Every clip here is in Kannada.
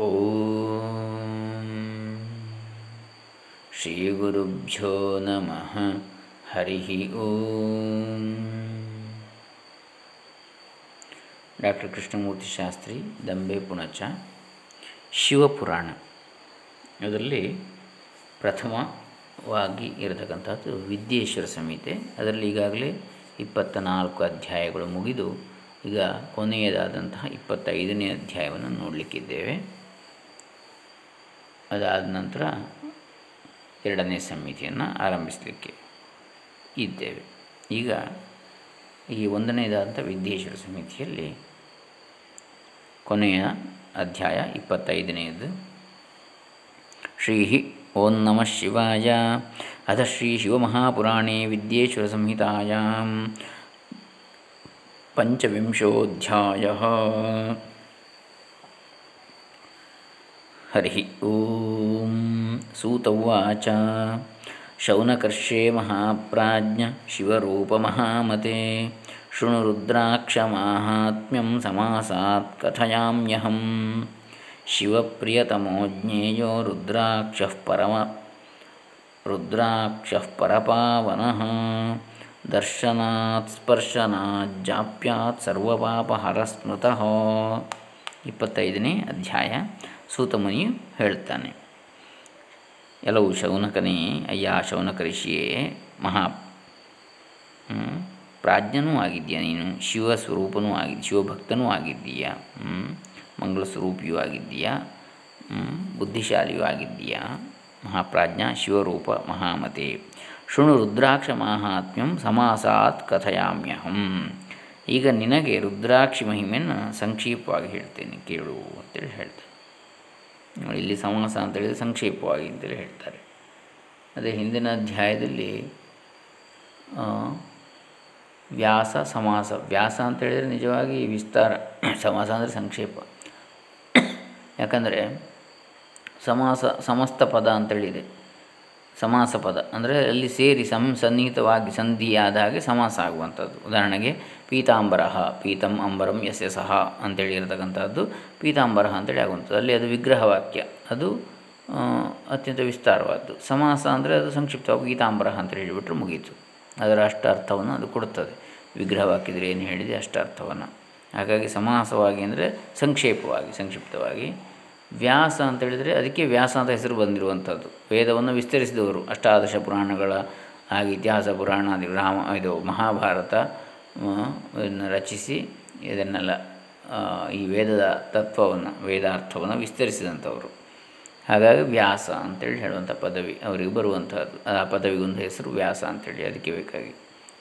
ಓಂ ಶ್ರೀ ಗುರುಭ್ಯೋ ನಮಃ ಹರಿ ಓಂ ಡಾಕ್ಟರ್ ಕೃಷ್ಣಮೂರ್ತಿ ಶಾಸ್ತ್ರಿ ದಂಬೆ ಪುಣಚ ಶಿವಪುರಾಣ ಅದರಲ್ಲಿ ಪ್ರಥಮವಾಗಿ ಇರತಕ್ಕಂಥದ್ದು ವಿದ್ಯೇಶ್ವರ ಸಂಹಿತೆ. ಅದರಲ್ಲಿ ಈಗಾಗಲೇ ಇಪ್ಪತ್ತ ನಾಲ್ಕು ಅಧ್ಯಾಯಗಳು ಮುಗಿದು ಈಗ ಕೊನೆಯದಾದಂತಹ ಇಪ್ಪತ್ತೈದನೇ ಅಧ್ಯಾಯವನ್ನು ನೋಡಲಿಕ್ಕಿದ್ದೇವೆ. ಅದಾದ ನಂತರ ಎರಡನೇ ಸಮಿತಿಯನ್ನು ಆರಂಭಿಸಲಿಕ್ಕೆ ಇದ್ದೇವೆ. ಈಗ ಈ ಒಂದನೇದಾದಂಥ ವಿದ್ಯೇಶ್ವರ ಸಮಿತಿಯಲ್ಲಿ ಕೊನೆಯ ಅಧ್ಯಾಯ ಇಪ್ಪತ್ತೈದನೆಯದು. ಶ್ರೀ ಓಂ ನಮಃ ಶಿವಾಯ. ಅಥ ಶ್ರೀ ಶಿವಮಹಾಪುರಾಣೇ ವಿದ್ಯೇಶ್ವರ ಸಂಹಿತಾಯಾಂ ಪಂಚವಿಂಶೋಧ್ಯಾಯ. ಹರಿ ಓಂ ಸೂತವಾಚ. ಶೌನಕರ್ಷೇ ಮಹಾಪ್ರಾಜ್ಞ ಶಿವರೂಪಮಹಾಮತೆ ಶೃಣು ರುದ್ರಾಕ್ಷಮಾಹಾತ್ಮ್ಯಂ ಸಮಾಸಾತ್ ಕಥಯಾಮ್ಯಹಂ. ಶಿವಪ್ರಿಯತಮೋ ಜ್ಞೇಯೋ ರುದ್ರಾಕ್ಷಃ ಪರಮ, ರುದ್ರಾಕ್ಷಃ ಪರಪಾವನಃ. ದರ್ಶನಾತ್ ಸ್ಪರ್ಶನಾತ್ ಜಾಪ್ಯಾತ್ ಸರ್ವಪಾಪಹರ ಸ್ಮೃತಃ ಇಪ್ಪತ್ತೈದನೇ ಅಧ್ಯಾಯ. ಸೂತಮುನಿಯು ಹೇಳ್ತಾನೆ ಎಲ್ಲವೂ ಶೌನಕನೇ, ಅಯ್ಯ ಶೌನಕ ಋಷಿಯೇ ಮಹಾ ಪ್ರಾಜ್ಞನೂ ಆಗಿದ್ದೀಯ ನೀನು? ಶಿವ ಸ್ವರೂಪನೂ ಆಗಿ ಶಿವಭಕ್ತನೂ ಆಗಿದ್ದೀಯ? ಮಂಗಳ ಸ್ವರೂಪಿಯೂ ಆಗಿದ್ದೀಯ? ಬುದ್ಧಿಶಾಲಿಯೂ ಆಗಿದ್ದೀಯ? ಮಹಾಪ್ರಾಜ್ಞ, ಶಿವರೂಪ, ಮಹಾಮತೆ. ಶೃಣು ರುದ್ರಾಕ್ಷ ಮಾಹಾತ್ಮ್ಯಂ ಸಮಾಸಾತ್ ಕಥಯಾಮ್ಯಹಂ. ಈಗ ನಿನಗೆ ರುದ್ರಾಕ್ಷಿ ಮಹಿಮೆಯನ್ನು ಸಂಕ್ಷೇಪವಾಗಿ ಹೇಳ್ತೇನೆ, ಕೇಳು ಅಂತೇಳಿ ಹೇಳ್ತೇನೆ. ಇಲ್ಲಿ ಸಮಾಸ ಅಂತೇಳಿದರೆ ಸಂಕ್ಷೇಪವಾಗಿ ಅಂತೇಳಿ ಹೇಳ್ತಾರೆ. ಅದೇ ಹಿಂದಿನ ಅಧ್ಯಾಯದಲ್ಲಿ ವ್ಯಾಸ, ಸಮಾಸ. ವ್ಯಾಸ ಅಂತೇಳಿದರೆ ನಿಜವಾಗಿ ವಿಸ್ತಾರ. ಸಮಾಸ ಅಂದರೆ ಸಂಕ್ಷೇಪ. ಯಾಕಂದರೆ, ಸಮಾಸ, ಸಮಸ್ತ ಪದ ಅಂತೇಳಿದೆ ಸಮಾಸ ಪದ. ಅಂದರೆ ಅಲ್ಲಿ ಸೇರಿ ಸಂ, ಸನ್ನಿಹಿತವಾಗಿ ಸಂಧಿಯಾದ ಹಾಗೆ ಸಮಾಸ ಆಗುವಂಥದ್ದು. ಉದಾಹರಣೆಗೆ ಪೀತಾಂಬರ, ಪೀತಂ ಅಂಬರಂ ಯಸ್ಯ ಸಹ ಅಂತೇಳಿ ಇರತಕ್ಕಂಥದ್ದು ಪೀತಾಂಬರ ಅಂತೇಳಿ ಆಗುವಂಥದ್ದು. ಅಲ್ಲಿ ಅದು ವಿಗ್ರಹ ವಾಕ್ಯ ಅದು ಅತ್ಯಂತ ವಿಸ್ತಾರವಾದ್ದು. ಸಮಾಸ ಅಂದರೆ ಅದು ಸಂಕ್ಷಿಪ್ತವಾಗಿ ಗೀತಾಂಬರ ಅಂತ ಹೇಳಿಬಿಟ್ರೆ ಮುಗೀತು. ಅದರ ಅಷ್ಟ ಅರ್ಥವನ್ನು ಅದು ಕೊಡುತ್ತದೆ. ವಿಗ್ರಹ ವಾಕ್ಯದಲ್ಲಿ ಏನು ಹೇಳಿದೆ ಅಷ್ಟ ಅರ್ಥವನ್ನು ಹಾಗಾಗಿ ಸಮಾಸವಾಗಿ ಅಂದರೆ ಸಂಕ್ಷೇಪವಾಗಿ, ಸಂಕ್ಷಿಪ್ತವಾಗಿ. ವ್ಯಾಸ ಅಂತ ಹೇಳಿದರೆ ಅದಕ್ಕೆ ವ್ಯಾಸ ಅಂತ ಹೆಸರು ಬಂದಿರುವಂಥದ್ದು. ವೇದವನ್ನು ವಿಸ್ತರಿಸಿದವರು. ಅಷ್ಟಾದಶ ಪುರಾಣಗಳ ಹಾಗೆ ಇತಿಹಾಸ ಪುರಾಣ ರಾಮ, ಇದು ಮಹಾಭಾರತ ರಚಿಸಿ ಇದನ್ನೆಲ್ಲ ಈ ವೇದದ ತತ್ವವನ್ನು, ವೇದಾರ್ಥವನ್ನು ವಿಸ್ತರಿಸಿದಂಥವರು. ಹಾಗಾಗಿ ವ್ಯಾಸ ಅಂತೇಳಿ ಹೇಳುವಂಥ ಪದವಿ, ಅವರಿಗೆ ಬರುವಂಥದ್ದು, ಆ ಪದವಿಗೊಂದು ಹೆಸರು ವ್ಯಾಸ ಅಂತೇಳಿ ಅದಕ್ಕೆ ಬೇಕಾಗಿ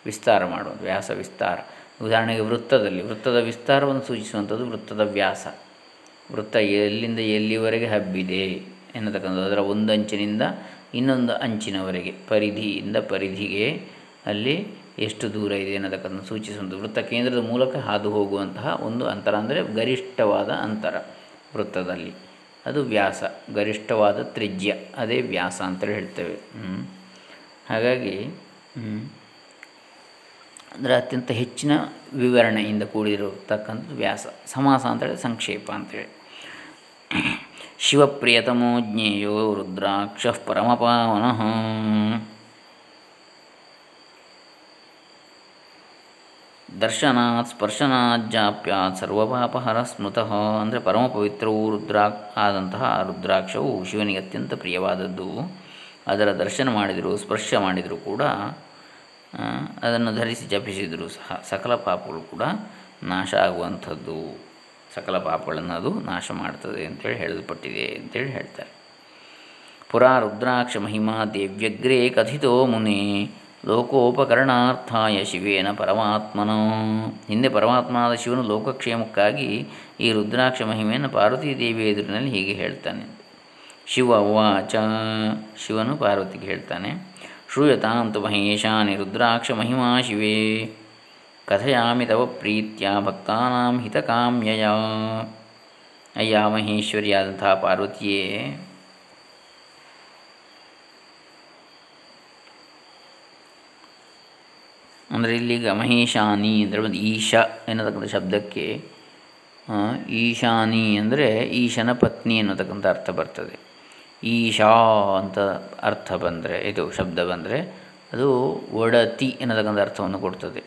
ವಿಸ್ತಾರ ಮಾಡುವುದು, ವ್ಯಾಸ ವಿಸ್ತಾರ. ಉದಾಹರಣೆಗೆ ವೃತ್ತದಲ್ಲಿ, ವೃತ್ತದ ವಿಸ್ತಾರವನ್ನು ಸೂಚಿಸುವಂಥದ್ದು ವೃತ್ತದ ವ್ಯಾಸ. ವೃತ್ತ ಎಲ್ಲಿಂದ ಎಲ್ಲಿವರೆಗೆ ಹಬ್ಬಿದೆ ಎನ್ನತಕ್ಕಂಥದ್ದು, ಅದರ ಒಂದು ಅಂಚಿನಿಂದ ಇನ್ನೊಂದು ಅಂಚಿನವರೆಗೆ, ಪರಿಧಿಯಿಂದ ಪರಿಧಿಗೆ ಅಲ್ಲಿ ಎಷ್ಟು ದೂರ ಇದೆ ಅನ್ನೋದಕ್ಕನ್ನು ಸೂಚಿಸುವಂಥ ವೃತ್ತ ಕೇಂದ್ರದ ಮೂಲಕ ಹಾದು ಹೋಗುವಂತಹ ಒಂದು ಅಂತರ ಅಂದರೆ ಗರಿಷ್ಠವಾದ ಅಂತರ ವೃತ್ತದಲ್ಲಿ. ಅದು ವ್ಯಾಸ, ಗರಿಷ್ಠವಾದ ತ್ರಿಜ್ಯ, ಅದೇ ವ್ಯಾಸ ಅಂತೇಳಿ ಹೇಳ್ತೇವೆ. ಹಾಗಾಗಿ ಅಂದರೆ ಅತ್ಯಂತ ಹೆಚ್ಚಿನ ವಿವರಣೆಯಿಂದ ಕೂಡಿರತಕ್ಕಂಥದ್ದು ವ್ಯಾಸ, ಸಮಾಸ ಅಂತೇಳಿ ಸಂಕ್ಷೇಪ ಅಂತೇಳಿ. ಶಿವಪ್ರಿಯತಮೋ ಜ್ಞೇಯೋ ರುದ್ರಾಕ್ಷ ಪರಮಪಾವನಃ. ದರ್ಶನಾತ್ ಸ್ಪರ್ಶನಾತ್ ಜಾಪ್ಯಾತ್ ಸರ್ವಪಾಪಹರ ಸ್ಮೃತಃ ಅಂದರೆ ಪರಮ ಪವಿತ್ರವೂ ರುದ್ರಾ ಆದಂತಹ ರುದ್ರಾಕ್ಷವು ಶಿವನಿಗೆ ಅತ್ಯಂತ ಪ್ರಿಯವಾದದ್ದು. ಅದರ ದರ್ಶನ ಮಾಡಿದರೂ, ಸ್ಪರ್ಶ ಮಾಡಿದರೂ ಕೂಡ ಅದನ್ನು ಧರಿಸಿ ಜಪಿಸಿದರೂ ಸಹ. ಸಕಲ ಪಾಪಗಳು ಕೂಡ ನಾಶ ಆಗುವಂಥದ್ದು. ಸಕಲ ಪಾಪಗಳನ್ನು ಅದು ನಾಶ ಮಾಡ್ತದೆ ಅಂತೇಳಿ ಹೇಳಲ್ಪಟ್ಟಿದೆ ಅಂತೇಳಿ ಹೇಳ್ತಾರೆ. ಪುರಾ ರುದ್ರಾಕ್ಷ ಮಹಿಮಾ ದೇವ್ಯಗ್ರೇ ಕಥಿತೋ ಮುನಿ. ಲೋಕೋಪಕರಣಾರ್ಥಾಯ ಶಿವೇನ ಪರಮಾತ್ಮನೋ. ಹಿಂದೆ ಪರಮಾತ್ಮನಾದ ಶಿವನು ಲೋಕಕ್ಷೇಮಕ್ಕಾಗಿ ಈ ರುದ್ರಾಕ್ಷ ಮಹಿಮೆಯನ್ನು ಪಾರ್ವತೀ ದೇವಿಯ ಎದುರಿನಲ್ಲಿ ಹೀಗೆ ಹೇಳ್ತಾನೆ. ಶಿವ ವಾಚ ಶಿವನು ಪಾರ್ವತಿಗೆ ಹೇಳ್ತಾನೆ, ಶ್ರೂಯತಾಂತು ಮಹೇಶಾನಿ ರುದ್ರಾಕ್ಷ ಮಹಿಮಾ ಶಿವೇ. ಕಥಯಾಮಿ ತವ ಪ್ರೀತ್ಯ ಭಕ್ತಾನಾಂ ಹಿತಕಾಮ್ಯಯ. ಅಯ್ಯ ಮಹೇಶ್ವರಿಯಾದಂತಹ ಪಾರ್ವತಿಯೇ ಅಂದರೆ ಇಲ್ಲಿಗ ಮಹೇಶಾನಿ ಅಂದರೆ ಒಂದು ಈಶ ಎನ್ನತಕ್ಕಂಥ ಶಬ್ದಕ್ಕೆ ಈಶಾನಿ ಅಂದರೆ ಈಶನ ಪತ್ನಿ ಎನ್ನತಕ್ಕಂಥ ಅರ್ಥ ಬರ್ತದೆ. ಈಶಾ ಅಂತ ಅರ್ಥ ಬಂದರೆ, ಇದು ಶಬ್ದ ಬಂದರೆ ಅದು ಒಡತಿ ಎನ್ನತಕ್ಕಂಥ ಅರ್ಥವನ್ನು ಕೊಡ್ತದೆ.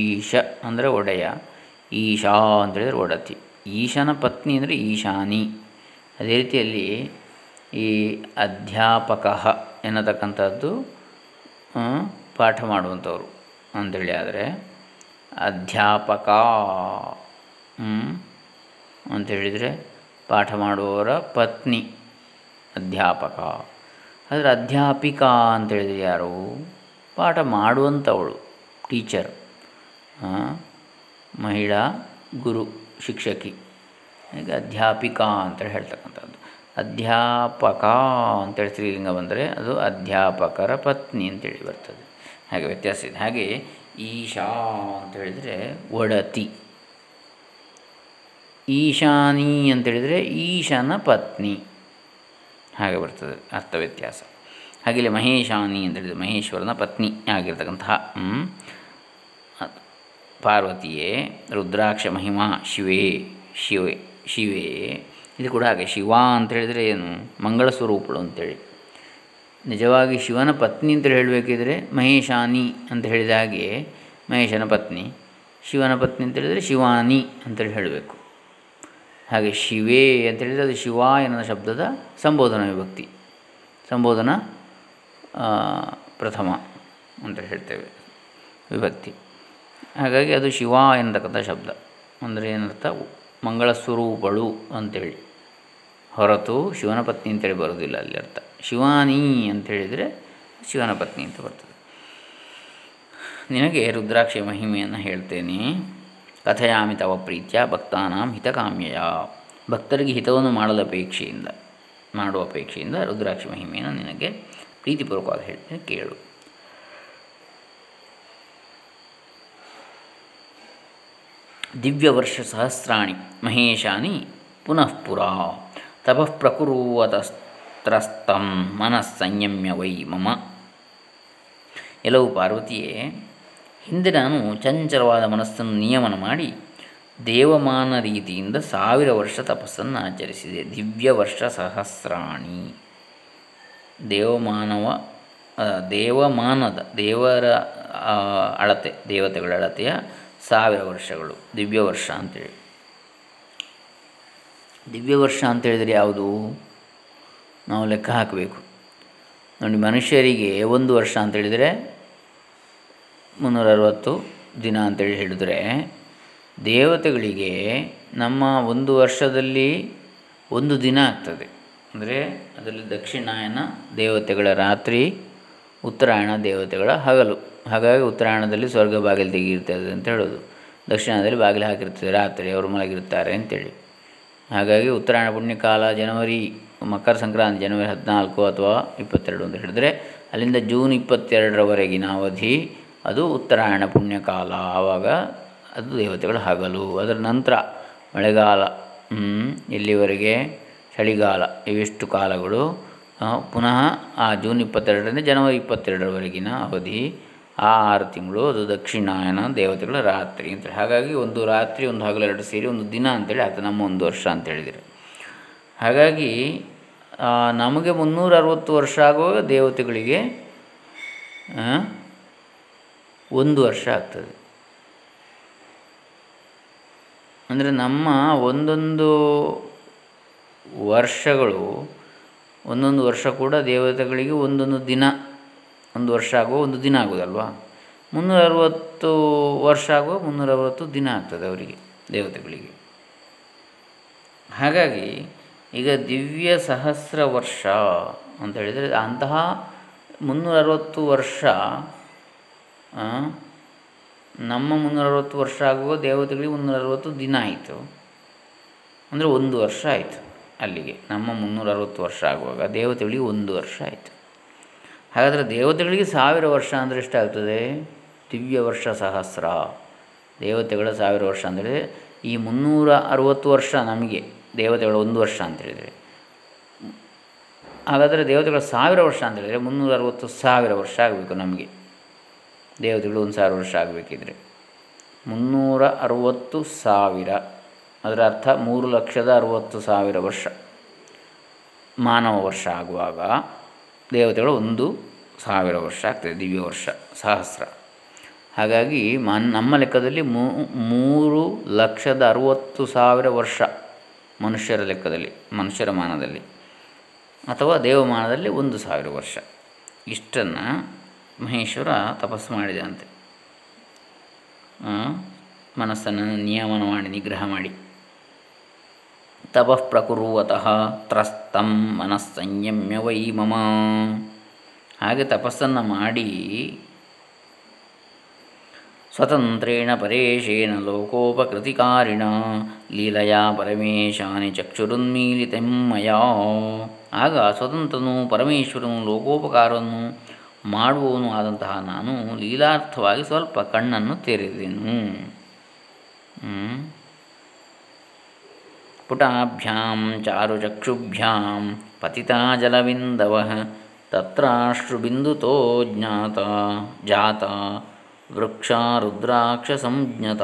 ಈಶ ಅಂದರೆ ಒಡೆಯ, ಈಶಾ ಅಂತ ಹೇಳಿದರೆ ಒಡತಿ. ಈಶನ ಪತ್ನಿ ಅಂದರೆ ಈಶಾನಿ. ಅದೇ ರೀತಿಯಲ್ಲಿ ಈ ಅಧ್ಯಾಪಕ ಎನ್ನತಕ್ಕಂಥದ್ದು ಪಾಠ ಮಾಡುವಂಥವ್ರು ಅಂಥೇಳಿ ಆದರೆ, ಅಧ್ಯಾಪಕ ಅಂಥೇಳಿದರೆ ಪಾಠ ಮಾಡುವವರ ಪತ್ನಿ, ಅಧ್ಯಾಪಕ. ಆದರೆ ಅಧ್ಯಾಪಿಕಾ ಅಂತೇಳಿದರೆ ಯಾರು? ಪಾಠ ಮಾಡುವಂಥವಳು ಟೀಚರ್ ಮಹಿಳಾ, ಗುರು, ಶಿಕ್ಷಕಿ. ಈಗ ಅಧ್ಯಾಪಿಕಾ ಅಂತೇಳಿ ಹೇಳ್ತಕ್ಕಂಥದ್ದು. ಅಧ್ಯಾಪಕ ಅಂತೇಳಿ ಸ್ತ್ರೀಲಿಂಗ ಬಂದರೆ ಅದು ಅಧ್ಯಾಪಕರ ಪತ್ನಿ ಅಂತೇಳಿ ಬರ್ತದೆ. ಹಾಗೆ ವ್ಯತ್ಯಾಸ ಇದೆ. ಹಾಗೆ ಈಶಾ ಅಂತ ಹೇಳಿದರೆ ಒಡತಿ. ಈಶಾನಿ ಅಂತೇಳಿದರೆ ಈಶನ ಪತ್ನಿ. ಹಾಗೆ ಬರ್ತದೆ ಅರ್ಥ ವ್ಯತ್ಯಾಸ. ಹಾಗೆ ಇಲ್ಲಿ ಮಹೇಶಾನಿ ಅಂತೇಳಿದರೆ ಮಹೇಶ್ವರನ ಪತ್ನಿ ಆಗಿರ್ತಕ್ಕಂತಹ ಪಾರ್ವತಿಯೇ, ರುದ್ರಾಕ್ಷ ಮಹಿಮಾ ಶಿವೇ, ಶಿವೆ, ಶಿವೇ. ಇದು ಕೂಡ ಹಾಗೆ ಶಿವ ಅಂತ ಹೇಳಿದರೆ ಏನು? ಮಂಗಳ ಸ್ವರೂಪಳು ಅಂತೇಳಿ. ನಿಜವಾಗಿ ಶಿವನ ಪತ್ನಿ ಅಂತ ಹೇಳಬೇಕಿದ್ರೆ ಮಹೇಶಾನಿ ಅಂತ ಹೇಳಿದ ಹಾಗೆ ಮಹೇಶನ ಪತ್ನಿ, ಶಿವನ ಪತ್ನಿ ಅಂತ ಹೇಳಿದರೆ ಶಿವಾನಿ ಅಂತೇಳಿ ಹೇಳಬೇಕು. ಹಾಗೆ ಶಿವೇ ಅಂತ ಹೇಳಿದರೆ ಅದು ಶಿವ ಎನ್ನುವ ಶಬ್ದದ ಸಂಬೋಧನಾ ವಿಭಕ್ತಿ, ಸಂಬೋಧನಾ ಪ್ರಥಮ ಅಂತ ಹೇಳ್ತೇವೆ ವಿಭಕ್ತಿ. ಹಾಗಾಗಿ ಅದು ಶಿವ ಎನ್ನತಕ್ಕಂಥ ಶಬ್ದ. ಅಂದರೆ ಏನರ್ಥ? ಮಂಗಳ ಸ್ವರೂಪಳು ಅಂತೇಳಿ. ಹೊರತು ಶಿವನ ಪತ್ನಿ ಅಂತೇಳಿ ಬರೋದಿಲ್ಲ ಅಲ್ಲಿ ಅರ್ಥ. ಶಿವಾನಿ ಅಂತ ಹೇಳಿದರೆ ಶಿವನ ಪತ್ನಿ ಅಂತ ಬರ್ತದೆ. ನಿನಗೆ ರುದ್ರಾಕ್ಷಿ ಮಹಿಮೆಯನ್ನು ಹೇಳ್ತೇನೆ. ಕಥೆಯಾಮಿ ತವ ಪ್ರೀತ್ಯ, ಭಕ್ತಾನಾಂ ಹಿತಕಾಮ್ಯಯ. ಭಕ್ತರಿಗೆ ಹಿತವನ್ನು ಮಾಡಲು ಅಪೇಕ್ಷೆಯಿಂದ, ಮಾಡುವ ಅಪೇಕ್ಷೆಯಿಂದ ರುದ್ರಾಕ್ಷಿ ಮಹಿಮೆಯನ್ನು ನಿನಗೆ ಪ್ರೀತಿಪೂರ್ವಕವಾಗಿ ಹೇಳ್ತೇನೆ, ಕೇಳು. ದಿವ್ಯವರ್ಷ ಸಹಸ್ರಾಣಿ ಮಹೇಶಾನಿ ಪುನಃ ಪುರ. ತಪಃ ಪ್ರಕುರುವತಸ್ತ್ರಸ್ತಂ ಮನಸ್ಸಂಯಮ್ಯ ವೈ ಮಮ ಎಲ್ಲವೂ ಪಾರ್ವತಿಯೇ, ಹಿಂದೆ ನಾನು ಚಂಚಲವಾದ ಮನಸ್ಸನ್ನು ನಿಯಮನ ಮಾಡಿ ದೇವಮಾನ ರೀತಿಯಿಂದ ಸಾವಿರ ವರ್ಷ ತಪಸ್ಸನ್ನು ಆಚರಿಸಿದೆ. ದಿವ್ಯ ವರ್ಷ ಸಹಸ್ರಾಣಿ. ದೇವಮಾನವ ದೇವಮಾನದ, ದೇವರ ಅಳತೆ, ದೇವತೆಗಳ ಅಳತೆಯ ಸಾವಿರ ವರ್ಷಗಳು. ದಿವ್ಯ ವರ್ಷ ಅಂತೇಳಿ. ದಿವ್ಯ ವರ್ಷ ಅಂತೇಳಿದರೆ ಯಾವುದು? ನಾವು ಲೆಕ್ಕ ಹಾಕಬೇಕು. ನೋಡಿ, ಮನುಷ್ಯರಿಗೆ ಒಂದು ವರ್ಷ ಅಂತೇಳಿದರೆ ಮುನ್ನೂರ ಅರವತ್ತು ದಿನ ಅಂತೇಳಿ ಹೇಳಿದರೆ ದೇವತೆಗಳಿಗೆ ನಮ್ಮ ಒಂದು ವರ್ಷದಲ್ಲಿ ಒಂದು ದಿನ ಆಗ್ತದೆ. ಅಂದರೆ ಅದರಲ್ಲಿ ದಕ್ಷಿಣಾಯನ ದೇವತೆಗಳ ರಾತ್ರಿ, ಉತ್ತರಾಯಣ ದೇವತೆಗಳ ಹಗಲು. ಹಾಗಾಗಿ ಉತ್ತರಾಯಣದಲ್ಲಿ ಸ್ವರ್ಗ ಬಾಗಿಲು ತೆಗಿರ್ತದೆ ಅಂತ ಹೇಳೋದು. ದಕ್ಷಿಣದಲ್ಲಿ ಬಾಗಿಲು ಹಾಕಿರ್ತದೆ ರಾತ್ರಿ ಅವರು ಮಲಗಿರ್ತಾರೆ ಅಂತೇಳಿ. ಹಾಗಾಗಿ ಉತ್ತರಾಯಣ ಪುಣ್ಯಕಾಲ, ಜನವರಿ ಮಕರ ಸಂಕ್ರಾಂತಿ ಜನವರಿ ಹದಿನಾಲ್ಕು ಅಥವಾ ಇಪ್ಪತ್ತೆರಡು ಅಂತ ಹೇಳಿದರೆ, ಅಲ್ಲಿಂದ ಜೂನ್ ಇಪ್ಪತ್ತೆರಡರವರೆಗಿನ ಅವಧಿ, ಅದು ಉತ್ತರಾಯಣ ಪುಣ್ಯಕಾಲ. ಆವಾಗ ಅದು ದೇವತೆಗಳ ಹಗಲು. ಅದರ ನಂತರ ಮಳೆಗಾಲ ಇಲ್ಲಿವರೆಗೆ ಚಳಿಗಾಲ, ಇವಿಷ್ಟು ಕಾಲಗಳು. ಪುನಃ ಆ ಜೂನ್ ಇಪ್ಪತ್ತೆರಡರಿಂದ ಜನವರಿ ಇಪ್ಪತ್ತೆರಡರವರೆಗಿನ ಅವಧಿ. ಆ ಆರು ತಿಂಗಳು ಅದು ದಕ್ಷಿಣಾಯನ ದೇವತೆಗಳ ರಾತ್ರಿ ಅಂತೇಳಿ ಹಾಗಾಗಿ ಒಂದು ರಾತ್ರಿ, ಒಂದು ಹಗಲು, ಎರಡು ಸೇರಿ ಒಂದು ದಿನ ಅಂತೇಳಿ ಅದು ನಮ್ಮ ಒಂದು ವರ್ಷ ಅಂತ ಹೇಳಿದರೆ. ಹಾಗಾಗಿ ನಮಗೆ ಮುನ್ನೂರ ಅರವತ್ತು ವರ್ಷ ಆಗುವಾಗ ದೇವತೆಗಳಿಗೆ ಒಂದು ವರ್ಷ ಆಗ್ತದೆ. ಅಂದರೆ ನಮ್ಮ ಒಂದೊಂದು ವರ್ಷಗಳು, ಒಂದೊಂದು ವರ್ಷ ಕೂಡ ದೇವತೆಗಳಿಗೆ ಒಂದೊಂದು ದಿನ, ಒಂದು ವರ್ಷ ಆಗುವ ಒಂದು ದಿನ ಆಗೋದಲ್ವಾ? ಮುನ್ನೂರ ಅರವತ್ತು ವರ್ಷ ಆಗುವ ಮುನ್ನೂರ ಅರವತ್ತು ದಿನ ಆಗ್ತದೆ ಅವರಿಗೆ, ದೇವತೆಗಳಿಗೆ. ಹಾಗಾಗಿ ಈಗ ದಿವ್ಯ ಸಹಸ್ರ ವರ್ಷ ಅಂತ ಹೇಳಿದರೆ ಅಂತಹ ಮುನ್ನೂರ ಅರವತ್ತು ವರ್ಷ ನಮ್ಮ ಮುನ್ನೂರ ಅರವತ್ತು ವರ್ಷ ಆಗುವ ದೇವತೆಗಳಿಗೆ ಮುನ್ನೂರ ಅರವತ್ತು ದಿನ ಆಯಿತು. ಅಂದರೆ ಒಂದು ವರ್ಷ ಆಯಿತು ಅಲ್ಲಿಗೆ. ನಮ್ಮ ಮುನ್ನೂರ ಅರವತ್ತು ವರ್ಷ ಆಗುವಾಗ ದೇವತೆಗಳಿಗೆ ಒಂದು ವರ್ಷ ಆಯಿತು. ಹಾಗಾದರೆ ದೇವತೆಗಳಿಗೆ ಸಾವಿರ ವರ್ಷ ಅಂದರೆ ಎಷ್ಟಾಗ್ತದೆ ದಿವ್ಯ ವರ್ಷ ಸಹಸ್ರ. ದೇವತೆಗಳ ಸಾವಿರ ವರ್ಷ ಅಂದರೆ ಈ ಮುನ್ನೂರ ಅರುವತ್ತು ವರ್ಷ ನಮಗೆ. ದೇವತೆಗಳ ಒಂದು ವರ್ಷ ಅಂತೇಳಿದರೆ ಹಾಗಾದರೆ ದೇವತೆಗಳು ಸಾವಿರ ವರ್ಷ ಅಂತೇಳಿದರೆ ಮುನ್ನೂರ ಅರವತ್ತು ಸಾವಿರ ವರ್ಷ ಆಗಬೇಕು ನಮಗೆ. ದೇವತೆಗಳು ಒಂದು ಸಾವಿರ ವರ್ಷ ಆಗಬೇಕಿದ್ರೆ. ಮುನ್ನೂರ ಅರುವತ್ತು ಸಾವಿರ, ಅದರ ಅರ್ಥ ಮೂರು ಲಕ್ಷದ ಅರುವತ್ತು ಸಾವಿರ ವರ್ಷ. ಮಾನವ ವರ್ಷ ಆಗುವಾಗ ದೇವತೆಗಳು ಒಂದು ಸಾವಿರ ವರ್ಷ ಆಗ್ತದೆ, ದಿವ್ಯ ವರ್ಷ, ಸಹಸ್ರ. ಹಾಗಾಗಿ ಮನ್, ನಮ್ಮ ಲೆಕ್ಕದಲ್ಲಿ ಮೂರು ಲಕ್ಷದ ಅರುವತ್ತು ಸಾವಿರ ವರ್ಷ. ಮನುಷ್ಯರ ಲೆಕ್ಕದಲ್ಲಿ, ಮನುಷ್ಯರ ಮಾನದಲ್ಲಿ ಅಥವಾ ದೇವಮಾನದಲ್ಲಿ ಒಂದು ಸಾವಿರ ವರ್ಷ. ಇಷ್ಟನ್ನು ಮಹೇಶ್ವರ ತಪಸ್ಸು ಮಾಡಿದಂತೆ. ಮನಸ್ಸನ್ನು ನಿಯಮನ ಮಾಡಿ, ನಿಗ್ರಹ ಮಾಡಿ. ತಪಃ ಪ್ರಕುರುವತಃ ತ್ರಸ್ತಂ ಮನಸ್ಸಂಯಮ್ಯ ವೈ ಮಮ. ಹಾಗೆ ತಪಸ್ಸನ್ನು ಮಾಡಿ ಸ್ವತಂತ್ರೇಣ ಪರೇಶೇನ ಲೋಕೋಪಕೃತಿಕಾರಿಣ. ಲೀಲಯಾ ಪರಮೇಶಾನಿ ಚಕ್ಷುರುನ್ಮೀಲಿತೆಮ್ಮಯ ಆಗ ಸ್ವತಂತ್ರನು ಪರಮೇಶ್ವರನು ಲೋಕೋಪಕಾರವನ್ನು ಮಾಡುವವನು ಆದಂತಹ ನಾನು ಲೀಲಾರ್ಥವಾಗಿ ಸ್ವಲ್ಪ ಕಣ್ಣನ್ನು ತೆರೆದೆನು. ಪುಟಾಭ್ಯಾಂ ಚಾರುಚಕ್ಷುಭ್ಯಾಂ ಪತಿತಾ ಜಲವಿಂದವ ತತ್ರಾಶ್ರುಬಿಂದುತೋ ಜ್ಞಾತ. ಜಾತ ವೃಕ್ಷ ರುದ್ರಾಕ್ಷ ಸಂಜ್ಞತ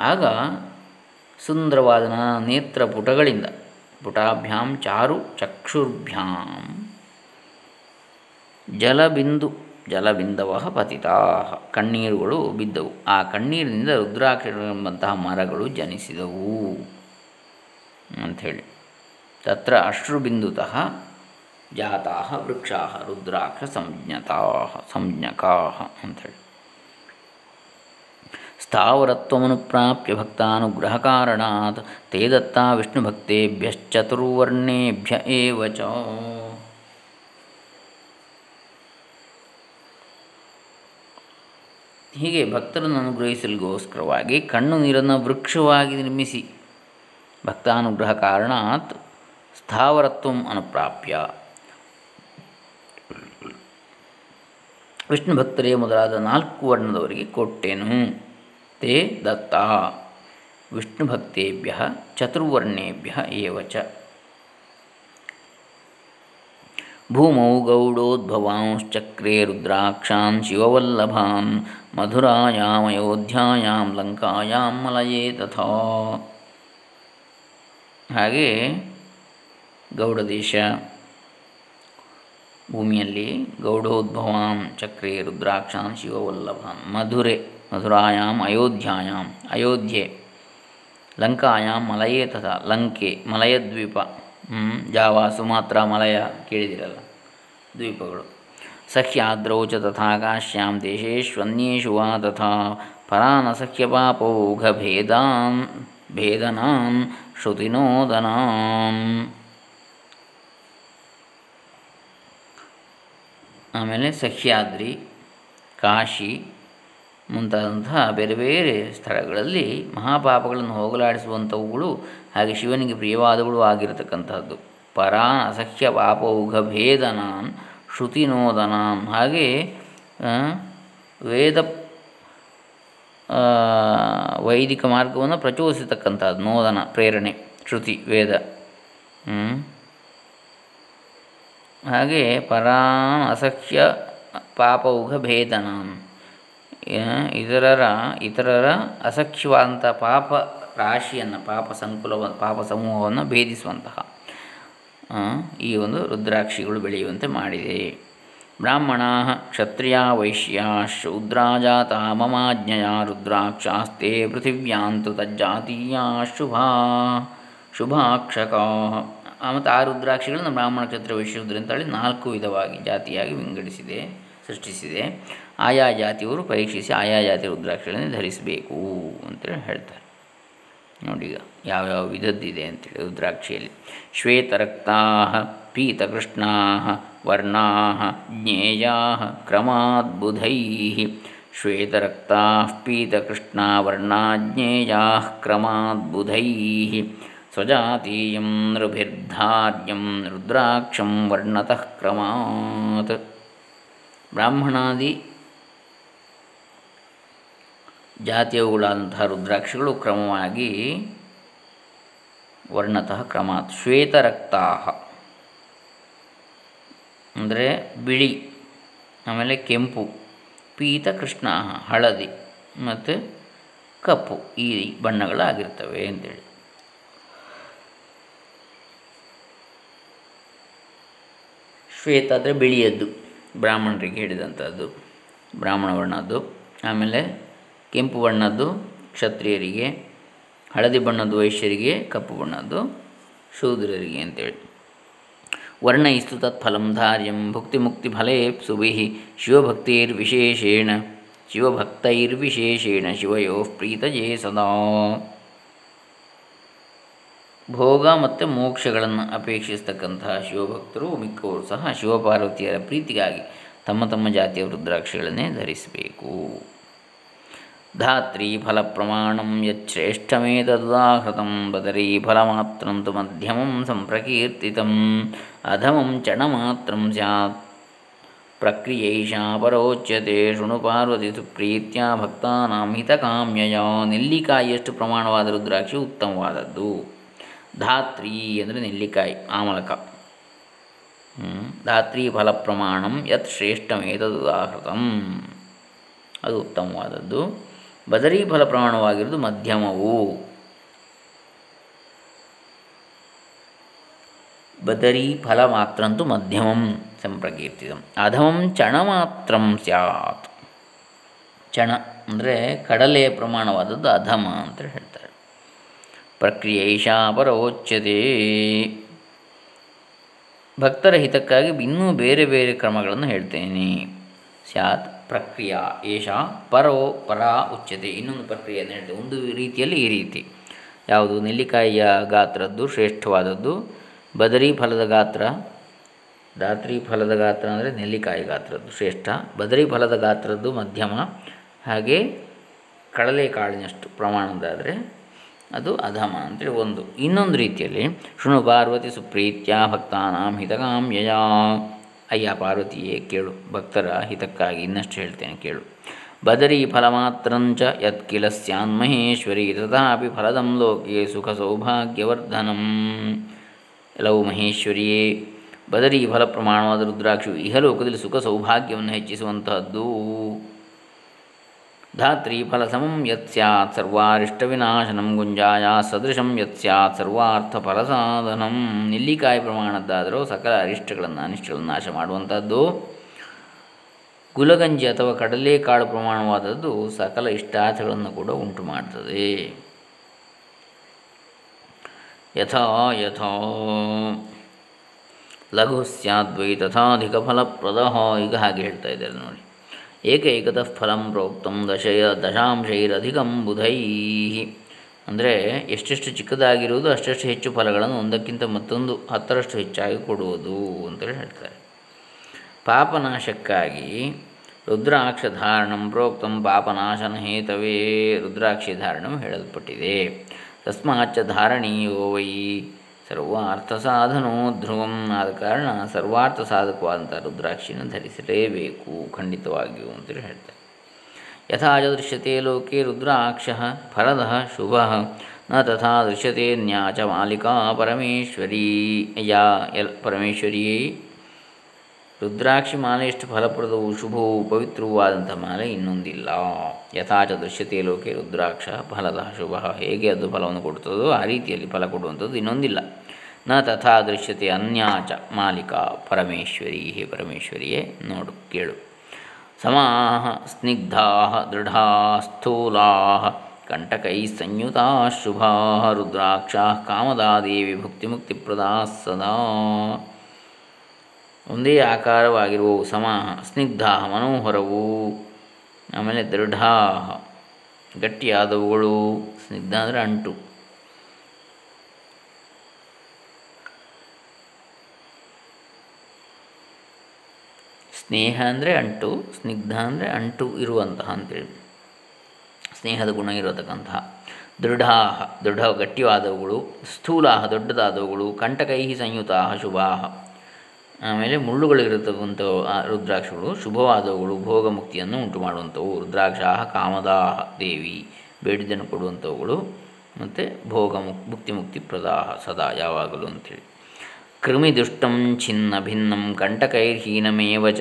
ಆಗ ಸುಂದರವಾದ ನೇತ್ರ ಪುಟಗಳಿಂದ ಪುಟಾಭ್ಯಾಂ ಚಾರು ಚಕ್ಷುರ್ಭ್ಯಾಂ. ಜಲಬಿಂದು, ಜಲಬಿಂದವ ಪತಿತಾ. ಕಣ್ಣೀರುಗಳು ಬಿದ್ದವು. ಆ ಕಣ್ಣೀರಿನಿಂದ ರುದ್ರಾಕ್ಷ ಮರಗಳು ಜನಿಸಿದವು. ಅಂಥೇಳಿ. ತತ್ರ ಅಶ್ರುಬಿಂದುತಃ ಜಾತಾ ವೃಕ್ಷಾ ರುದ್ರಾಕ್ಷ ಸಂಜ್ಞತಾ ಸಂಜ್ಞಕಾ ಅಂಥೇಳಿ. ಸ್ಥಾವರತ್ವಮನುಪ್ರಾಪ್ಯ ಭಕ್ತಾನುಗ್ರಹಕಾರಣಾತ್ ತೇ ದತ್ತ ವಿಷ್ಣುಭಕ್ತೇಭ್ಯಶ್ಚತುರ್ವರ್ಣೇಭ್ಯ ಏವ ಚ ಹೀಗೆ ಭಕ್ತರನ್ನು ಅನುಗ್ರಹಿಸಲಿಗೋಸ್ಕರವಾಗಿ ಕಣ್ಣು ನೀರನ್ನು ವೃಕ್ಷವಾಗಿ ನಿರ್ಮಿಸಿ ಭಕ್ತಾನುಗ್ರಹ ಕಾರಣಾತ್ ಸ್ಥಾವರತ್ವ ಅನುಪ್ರಾಪ್ಯ. ವಿಷ್ಣು ಭಕ್ತರೇ ಮೊದಲಾದ ನಾಲ್ಕು ವರ್ಣದವರಿಗೆ ಕೊಟ್ಟೆನು. ತೇ ದತ್ತ ವಿಷ್ಣುಭಕ್ತೆಭ್ಯ ಚತುರ್ವರ್ಣೇಭ್ಯ ಏವ ಚ ಭೂಮೌ ಗೌಡೋದ್ಭವಾಂಶ್ಚಕ್ರೇ ರುದ್ರಾಕ್ಷಾನ್ ಶಿವವಲ್ಲಭಾನ್ ಮಧುರಾಯಾಮಯೋಧ್ಯಾಯಾಂ ಲಂಕಾಯಾಂ ಮಲಯೇ ತಥಾ ಹಾಗೆ ಗೌಡದೇಶ ಭೂಮಿಯಲ್ಲಿ ಗೌಡೋದ್ಭವಾಂ ಚಕ್ರೇ ರುದ್ರಾಕ್ಷಾನ್, ಶಿವವಲ್ಲಭಾನ್, ಮಧುರೆ ಮಧುರಾಯಾಮ್ ಅಯೋಧ್ಯಾಯಾಮ್ ಅಯೋಧ್ಯೆ ಲಂಕಾಯಾಮ್ ಮಲಯೇ ತಥಾ ಲಂಕೆ ಮಲಯದ್ವೀಪ ಜಾವ ಸುಮಾತ್ರ ಮಲಯ ಕೇಳಿದಿರಲ್ಲ ದ್ವೀಪಗಳು. ಸಖ್ಯಾದ್ರೌ ಚ ತಥಾ ಕಾಶ್ಯಾಂ ದೇಶೇಶ್ವನ್ಯೇಷು ವಾ ತಥಾ ಪರಾನ ಸಖ್ಯಪಾಪೌಘಭೇದಾನ್ ಭೇದನಾಂ, ಶ್ರುತಿನೋದನಾಂ. ಆಮೇಲೆ ಸಖ್ಯಾದ್ರಿ, ಕಾಶಿ ಮುಂತಾದಂತಹ ಬೇರೆ ಬೇರೆ ಸ್ಥಳಗಳಲ್ಲಿ ಮಹಾಪಾಪಗಳನ್ನು ಹೋಗಲಾಡಿಸುವಂಥವುಗಳು ಹಾಗೆ ಶಿವನಿಗೆ ಪ್ರಿಯವಾದವುಗಳು ಆಗಿರತಕ್ಕಂಥದ್ದು ಪರಾನ್ ಅಸಹ್ಯ ಪಾಪೌಘ ಭೇದನಾನ್ ಶ್ರುತಿನೋದನಾನ್. ಹಾಗೆ ವೇದ ವೈದಿಕ ಮಾರ್ಗವನ್ನು ಪ್ರಚೋದಿಸತಕ್ಕಂಥದ್ದು ನೋದನ, ಪ್ರೇರಣೆ, ಶ್ರುತಿ, ವೇದ. ಹಾಗೆ ಪರಾನ್ ಅಸಹ್ಯ ಪಾಪೌಘ ಭೇದನಾನ್. ಇತರರ ಇತರರ ಅಸಖ್ಯವಾದಂಥ ಪಾಪ ರಾಶಿಯನ್ನು, ಪಾಪ ಸಂಕುಲ ಪಾಪ ಸಮೂಹವನ್ನು ಭೇದಿಸುವಂತಹ ಈ ಒಂದು ರುದ್ರಾಕ್ಷಿಗಳು ಬೆಳೆಯುವಂತೆ ಮಾಡಿದೆ. ಬ್ರಾಹ್ಮಣ ಕ್ಷತ್ರಿಯ ವೈಶ್ಯ ಶೂದ್ರಾಜಾತ ಮಮಾಜ್ಞೆಯ ರುದ್ರಾಕ್ಷಾಸ್ತೆ ಪೃಥಿವ್ಯಾಂತು ತಜ್ಜಾತೀಯ ಶುಭಾ, ಶುಭಾಕ್ಷಕ. ಮತ್ತು ಆ ರುದ್ರಾಕ್ಷಿಗಳನ್ನು ಬ್ರಾಹ್ಮಣ ವೈಶ್ಯ, ಶೂದ್ರ ಅಂತೇಳಿ ನಾಲ್ಕು ವಿಧವಾಗಿ ಜಾತಿಯಾಗಿ ವಿಂಗಡಿಸಿದೆ, ಸೃಷ್ಟಿಸಿದೆ. ಆಯಾ ಜಾತಿಯವರು ಪರೀಕ್ಷಿಸಿ ಆಯಾ ಜಾತಿ ರುದ್ರಾಕ್ಷಿಗಳನ್ನು ಧರಿಸಬೇಕು ಅಂತೇಳಿ ಹೇಳ್ತಾರೆ. ನೋಡಿ ಈಗ ಯಾವ್ಯಾವ ವಿಧದ್ದಿದೆ ಅಂತೇಳಿ ರುದ್ರಾಕ್ಷಿಯಲ್ಲಿ. ಶ್ವೇತರಕ್ತಾ ಪೀತಕೃಷ್ಣಾ ವರ್ಣಾ ಜ್ಞೇಯಾ ಕ್ರಮಾದ್ಬುಧೈ ಶ್ವೇತರಕ್ತಾ ಪೀತಕೃಷ್ಣಾ, ವರ್ಣಾ ಜ್ಞೇಯಾ ಕ್ರಮಾದ್ಬುಧೈ ಸ್ವಜಾತೀಯ ನೃಭಿರ್ಧಾರ್ಯಂ ರುದ್ರಾಕ್ಷಂ ವರ್ಣತಃ ಕ್ರಮಾತ್. ಬ್ರಾಹ್ಮಣಾದಿ ಜಾತಿಯವುಗಳಾದಂತಹ ರುದ್ರಾಕ್ಷಿಗಳು ಕ್ರಮವಾಗಿ ವರ್ಣತಃ ಕ್ರಮಾತ್ ಶ್ವೇತರಕ್ತಾ ಅಂದರೆ ಬಿಳಿ, ಆಮೇಲೆ ಕೆಂಪು, ಪೀತ, ಕೃಷ್ಣ, ಹಳದಿ ಮತ್ತು ಕಪ್ಪು ಈ ಬಣ್ಣಗಳಾಗಿರ್ತವೆ ಅಂತೇಳಿ. ಶ್ವೇತ ಅಂದರೆ ಬಿಳಿಯದ್ದು, ಬ್ರಾಹ್ಮಣರಿಗೆ ಹೇಳಿದಂಥದ್ದು, ಬ್ರಾಹ್ಮಣ ವರ್ಣದ್ದು ಆಮೇಲೆ ಕೆಂಪು ಬಣ್ಣದ್ದು ಕ್ಷತ್ರಿಯರಿಗೆ, ಹಳದಿ ಬಣ್ಣದ್ದು ವೈಶ್ಯರಿಗೆ, ಕಪ್ಪು ಬಣ್ಣದ್ದು ಶೂದ್ರರಿಗೆ ಅಂತೇಳಿ. ವರ್ಣಯಿಸ್ತು ತತ್ಫಲಂ ಧಾರ್ಯಂ ಭುಕ್ತಿ ಮುಕ್ತಿ ಸುಭಿ ಶಿವಭಕ್ತೈರ್ ವಿಶೇಷೇಣ ಶಿವಯೋ ಪ್ರೀತಯೇ ಸದಾ. ಭೋಗ ಮತ್ತು ಮೋಕ್ಷಗಳನ್ನು ಅಪೇಕ್ಷಿಸ್ತಕ್ಕಂತಹ ಶಿವಭಕ್ತರು ಮಿಕ್ಕವರು ಸಹ ಶಿವಪಾರ್ವತಿಯರ ಪ್ರೀತಿಗಾಗಿ ತಮ್ಮ ತಮ್ಮ ಜಾತಿಯ ರುದ್ರಾಕ್ಷಿಗಳನ್ನೇ ಧರಿಸಬೇಕು. ಬದರಿ ಫಲಮಾತ್ರಂ ತು ಮಧ್ಯಮಂ ಸಂಪ್ರಕೀರ್ತಿತಂ ಅಧಮಂ ಚಣಮಾತ್ರಂ ಸ್ಯಾತ್ ಪ್ರಕ್ರಿಯೈಷಾ ಪರೋಚ್ಯತೆ ಶೃಣು ಪಾರ್ವತಿ ಸುಪ್ರೀತ್ಯ ಭಕ್ತಾನಾಂ ಹಿತಕಾಮ್ಯಯ ನೆಲ್ಲಿಕಾಯಿಯಷ್ಟು ಪ್ರಮಾಣವಾದ ರುದ್ರಾಕ್ಷಿ ಉತ್ತಮವಾದದ್ದು? ಧಾತ್ರಿ ಅಂದರೆ ನೆಲ್ಲಿಕಾಯಿ, ಆಮಲಕ. ಧಾತ್ರಿ ಫಲ ಪ್ರಮಾಣಂ ಯತ್ ಶ್ರೇಷ್ಠಮೇತದುದಾಹೃತಂ ಅದು ಉತ್ತಮವಾದದ್ದು. ಬದರಿ ಫಲ ಪ್ರಮಾಣವಾಗಿರುವುದು ಮಧ್ಯಮವು. ಬದರಿ ಫಲ ಮಾತ್ರಂತೂ ಮಧ್ಯಮಂ ಸಂಪ್ರಕೀರ್ತಿತಂ. ಅಧಮಂ ಚಣ ಮಾತ್ರ ಸ್ಯಾತ್. ಚಣ ಅಂದರೆ ಕಡಲೆ ಪ್ರಮಾಣವಾದದ್ದು ಅಧಮ ಅಂತ ಹೇಳ್ತಾರೆ. ಪ್ರಕ್ರಿಯೆ ಈಶಾ ಪರೋಚ್ಯತೆ. ಭಕ್ತರ ಹಿತಕ್ಕಾಗಿ ಇನ್ನೂ ಬೇರೆ ಬೇರೆ ಕ್ರಮಗಳನ್ನು ಹೇಳ್ತೇನೆ. ಸ್ಯಾತ್. ಪ್ರಕ್ರಿಯಾ, ಏಷ, ಪರೋ, ಪರ ಉಚ್ಯತೆ. ಇನ್ನೊಂದು ಪ್ರಕ್ರಿಯೆಯನ್ನು ಹೇಳ್ತೇವೆ. ಒಂದು ರೀತಿಯಲ್ಲಿ ಈ ರೀತಿ. ಯಾವುದು? ನೆಲ್ಲಿಕಾಯಿಯ ಗಾತ್ರದ್ದು ಶ್ರೇಷ್ಠವಾದದ್ದು. ಬದರಿ ಫಲದ ಗಾತ್ರ ದಾತ್ರಿ ಫಲದ ಗಾತ್ರ ಅಂದರೆ ನೆಲ್ಲಿಕಾಯಿ ಗಾತ್ರದ್ದು ಶ್ರೇಷ್ಠ. ಬದರಿ ಫಲದ ಗಾತ್ರದ್ದು ಮಧ್ಯಮ. ಹಾಗೆ ಕಡಲೆಕಾಳಿನಷ್ಟು ಪ್ರಮಾಣದಾದರೆ ಅದು ಅಧಮ ಅಂತೇಳಿ ಒಂದು. ಇನ್ನೊಂದು ರೀತಿಯಲ್ಲಿ, ಶೃಣು ಪಾರ್ವತಿ ಸುಪ್ರೀತ್ಯ ಭಕ್ತಾನಾಂ ಹಿತಕಾಮ್ಯಯ. ಅಯ್ಯ ಪಾರ್ವತಿಯೇ ಕೇಳು, ಭಕ್ತರ ಹಿತಕ್ಕಾಗಿ ಇನ್ನಷ್ಟು ಹೇಳ್ತೇನೆ ಕೇಳು. ಬದರಿ ಫಲಮಾತ್ರಂಚ ಯತ್ಕಿಲ ಸ್ಯಾನ್ ಮಹೇಶ್ವರಿ ತಥಾಪಿ ಫಲದಂ ಲೋಕೆ ಸುಖ ಸೌಭಾಗ್ಯವರ್ಧನಂ. ಎಲ್ಲವೂ ಮಹೇಶ್ವರಿಯೇ, ಬದರಿ ಫಲ ಪ್ರಮಾಣವಾದ ರುದ್ರಾಕ್ಷಿ ಇಹಲೋಕದಲ್ಲಿ ಸುಖ ಸೌಭಾಗ್ಯವನ್ನು ಹೆಚ್ಚಿಸುವಂತಹದ್ದು. ಧಾತ್ರಿ ಫಲ ಸಮಂ ಯತ್ ಸ್ಯಾತ್ ವಿನಾಶನಂ ಗುಂಜಾಯ, ಸದೃಶಂ ಯತ್ ಸ್ಯಾತ್ ಸರ್ವಾರ್ಥ ಫಲಸಾಧನಂ ನೆಲ್ಲಿಕಾಯಿ ಪ್ರಮಾಣದ್ದಾದರೂ ಸಕಲ ಅರಿಷ್ಟಗಳನ್ನು, ಅನಿಷ್ಟಗಳನ್ನು ನಾಶ ಮಾಡುವಂಥದ್ದು. ಗುಲಗಂಜಿ ಅಥವಾ ಕಡಲೆಕಾಳು ಪ್ರಮಾಣವಾದದ್ದು ಸಕಲ ಇಷ್ಟಾರ್ಥಗಳನ್ನು ಕೂಡ ಉಂಟು ಮಾಡ್ತದೆ ಯಥಾ ಯಥ. ಲಘು ಸ್ಯಾದ್ವೈ ತಥಾಧಿಕ ಫಲಪ್ರದ ಈಗ ಹಾಗೆ ಹೇಳ್ತಾ ಇದ್ದಾರೆ ನೋಡಿ. ಏಕೈಕತಃ ಫಲಂ ಪ್ರೋಕ್ತಂ ದಶಯ ದಶಾಂಶೈರಧಿಕಂ ಬುಧೈ. ಅಂದರೆ ಎಷ್ಟೆಷ್ಟು ಚಿಕ್ಕದಾಗಿರುವುದು, ಅಷ್ಟೆಷ್ಟು ಹೆಚ್ಚು ಫಲಗಳನ್ನು ಒಂದಕ್ಕಿಂತ ಮತ್ತೊಂದು ಹತ್ತರಷ್ಟು ಹೆಚ್ಚಾಗಿ ಕೊಡುವುದು ಅಂತೇಳಿ ಹೇಳ್ತಾರೆ. ಪಾಪನಾಶಕ್ಕಾಗಿ ರುದ್ರಾಕ್ಷ ಧಾರಣಂ ಪ್ರೋಕ್ತಂ ಪಾಪನಾಶನ ಹೇತವೇ ರುದ್ರಾಕ್ಷಿ ಧಾರಣವು ಹೇಳಲ್ಪಟ್ಟಿದೆ. ತಸ್ಮಾಚ್ಚ ಧಾರಣೀಯೋ ವೈ ಸರ್ವಾರ್ಥ ಸಾಧನೋ ಧ್ರುವಂ. ಆದ ಕಾರಣ ಸರ್ವಾರ್ಥ ಸಾಧಕವಾದಂಥ ರುದ್ರಾಕ್ಷಿನ ಧರಿಸಲೇಬೇಕು, ಖಂಡಿತವಾಗಿಯೂ ಅಂತೇಳಿ ಹೇಳ್ತಾರೆ. ಯಥಾ ದೃಶ್ಯತೆ ಲೋಕೆ ರುದ್ರಾಕ್ಷ ಫಲದ ಶುಭ. ನ ತಥಾ ದೃಶ್ಯತೆ ನ್ಯಾಚ ಮಾಲಿಕಾ ಪರಮೇಶ್ವರೀ. ಯಾ ಎಲ್ ಪರಮೇಶ್ವರಿಯೇ, ರುದ್ರಾಕ್ಷಿ ಮಾಲೆ ಎಷ್ಟು ಫಲಪ್ರದವು, ಶುಭವು, ಪವಿತ್ರವೂ ಆದಂಥ ಮಾಲೆ ಇನ್ನೊಂದಿಲ್ಲ. ಯಥಾಚ ದೃಶ್ಯತೆ ಲೋಕೆ ರುದ್ರಾಕ್ಷ ಫಲದ ಶುಭ. ಹೇಗೆ ಅದು ಫಲವನ್ನು ಕೊಡ್ತದೋ ಆ ರೀತಿಯಲ್ಲಿ ಫಲ ಕೊಡುವಂಥದ್ದು ಇನ್ನೊಂದಿಲ್ಲ. ನ ತಥಾ ದೃಶ್ಯತೆ ಅನ್ಯಾಚ ಮಾಲಿಕಾ ಪರಮೇಶ್ವರಿ, ಹೇ ಪರಮೇಶ್ವರಿಯೇ, ನೋಡು, ಕೇಳು. ಸಮಾಹ ಸ್ನಿಗ್ಧಾ ದೃಢಾ ಸ್ಥೂಲಾ ಕಂಟಕೈ ಸಂಯುತಾ ಶುಭಾ ರುದ್ರಾಕ್ಷ ಕಾಮದಾದೇವಿ ಭುಕ್ತಿ ಮುಕ್ತಿ ಪ್ರದಾ ಸದಾ. ಒಂದೇ ಆಕಾರವಾಗಿರುವವು ಸಮಾಹ ಸ್ನಿಗ್ಧ ಮನೋಹರವು, ಆಮೇಲೆ ದೃಢ ಗಟ್ಟಿಯಾದವುಗಳು, ಸ್ನಿಗ್ಧ ಅಂದರೆ ಅಂಟು. ಸ್ನೇಹ ಅಂದರೆ ಅಂಟು, ಸ್ನಿಗ್ಧ ಅಂದರೆ ಅಂಟು ಇರುವಂತಹ ಅಂತೇಳಿ. ಸ್ನೇಹದ ಗುಣ ಇರತಕ್ಕಂತಹ. ದೃಢ ದೃಢ ಗಟ್ಟಿಯಾದವುಗಳು ಸ್ಥೂಲ ದೊಡ್ಡದಾದವುಗಳು, ಕಂಟಕೈ ಸಂಯುತ ಶುಭಾಹ. ಆಮೇಲೆ ಮುಳ್ಳುಗಳಿರತಕ್ಕಂಥ ರುದ್ರಾಕ್ಷಗಳು, ಶುಭವಾದವುಗಳು ಭೋಗ ಮುಕ್ತಿಯನ್ನು ಉಂಟು ಮಾಡುವಂಥವು ರುದ್ರಾಕ್ಷಾಹ, ಕಾಮದಾಹ, ದೇವಿ ಬೇಡಿದನ್ನು ಕೊಡುವಂಥವುಗಳು. ಮತ್ತು ಭೋಗ ಮುಕ್ ಮುಕ್ತಿ ಮುಕ್ತಿ ಪ್ರದಾಹ, ಸದಾ ಯಾವಾಗಲೂ ಅಂಥೇಳಿ ಕೃಮಿದುಷ್ಟಂ ಛಿನ್ನ ಭಿನ್ನಂ ಕಂಟಕೈರ್ಹೀನಮೇವ ಚ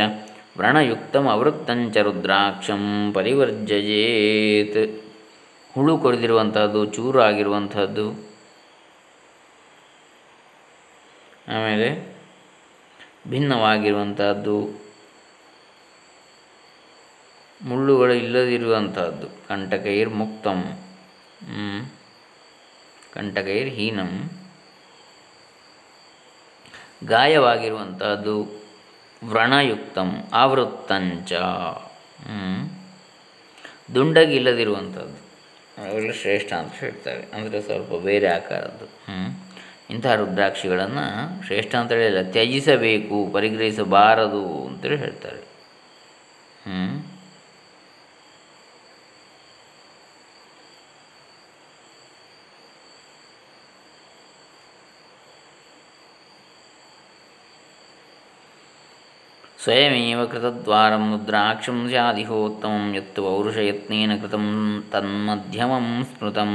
ವ್ರಣಯುಕ್ತಂ ಅವೃತ್ತಂಚ ರುದ್ರಾಕ್ಷಂ ಪರಿವರ್ಜಯೇತ್. ಹುಳು ಕೊರೆದಿರುವಂಥದ್ದು ಚೂರು ಆಗಿರುವಂಥದ್ದು ಆಮೇಲೆ ಭಿನ್ನವಾಗಿರುವಂಥದ್ದು. ಮುಳ್ಳುಗಳು ಇಲ್ಲದಿರುವಂಥದ್ದು. ಕಂಟಕೈರ್ ಮುಕ್ತಂ ಕಂಟಕೈರ್ ಹೀನಂ ಗಾಯವಾಗಿರುವಂಥದ್ದು ವ್ರಣಯುಕ್ತಂ, ಆವೃತ್ತಂಚ. ದುಂಡಗಿಲ್ಲದಿರುವಂಥದ್ದು ಅವೆಲ್ಲ ಶ್ರೇಷ್ಠ ಅಂತ ಹೇಳ್ತಾರೆ. ಅಂದರೆ ಸ್ವಲ್ಪ ಬೇರೆ ಆಕಾರದ್ದು. ಇಂತಹ ರುದ್ರಾಕ್ಷಿಗಳನ್ನು ಶ್ರೇಷ್ಠ ಅಂತೇಳಿ ಹೇಳಿಲ್ಲ, ತ್ಯಜಿಸಬೇಕು, ಪರಿಗ್ರಹಿಸಬಾರದು ಅಂತೇಳಿ ಹೇಳ್ತಾರೆ. ಹ್ಞೂ ಸ್ವಯಮೇವ ಕೃತದ್ವಾರಂ ರುದ್ರಾಕ್ಷಂ ಸ್ಯಾದಿಹೋತ್ತಮಂ ಯತ್ತು ಪೌರುಷಯತ್ನೇನ ಕೃತಂ ತನ್ಮಧ್ಯಮಂ ಸ್ಮೃತಂ